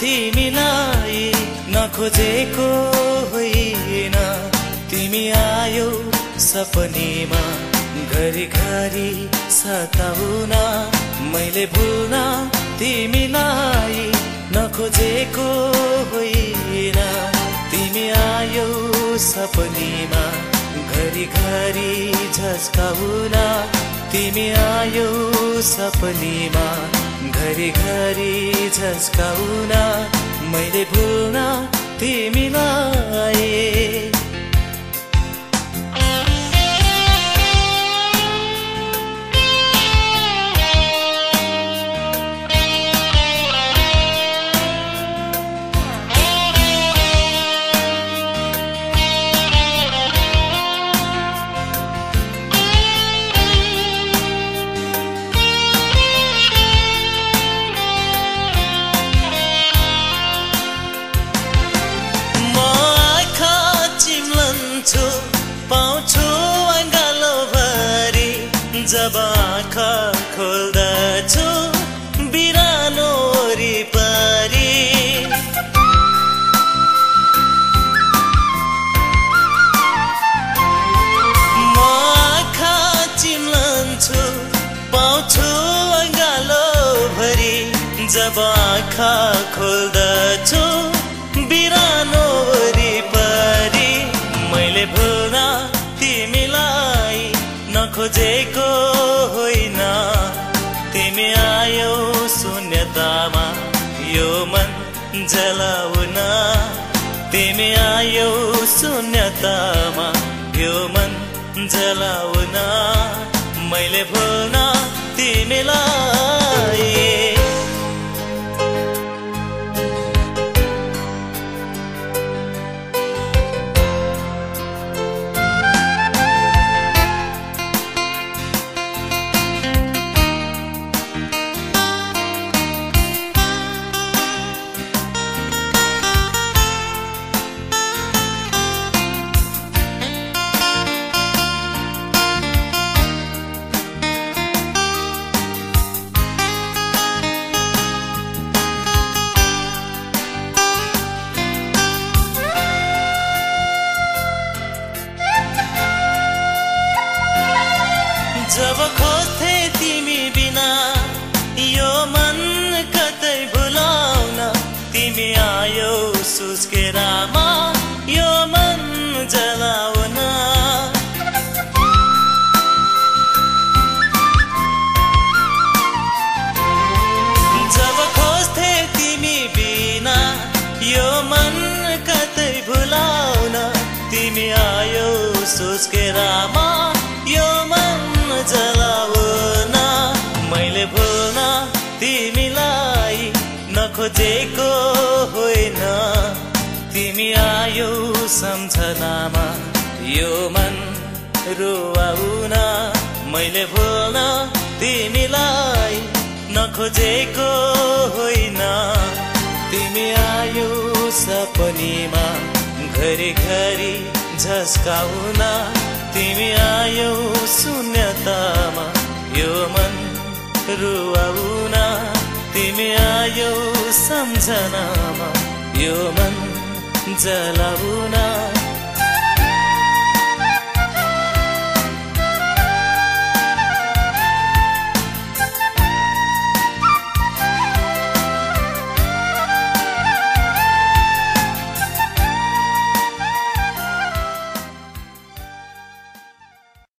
तिमीलाई नखोजेको होइन। तिमी आयो सपनीमा घरिघरि सताउन। मैले भुल्न तिमीलाई नखोजेको होइन। तिमी आयो सपनीमा घरिघरि झस्काउन। तिमी आयो सपनीमा घरिघरि झस्काउन मैले भुल्न तिमीलाई जब आँखा खोल्दछु बिरानो वरिपरि म आँखा चिम्लन्छु पाउँछु अङ्गालो भरि। जब आँखा खोल्दछु आयो शून्यतामा यो मन जलाउन। तिमी आयो शून्यतामा यो मन जलाउन। मैले भुल्न तिमीलाई जब खोज्थे सम्झनामा यो मन रुवाउन मैले भुल्न तिमीलाई नखोजेको होइन। तिमी आयो सपनीमा घरिघरि झस्काउन तिमी आयो शून्यतामा यो मन रुवाउन तिमी आयो सम्झनामा यो मन जलाउन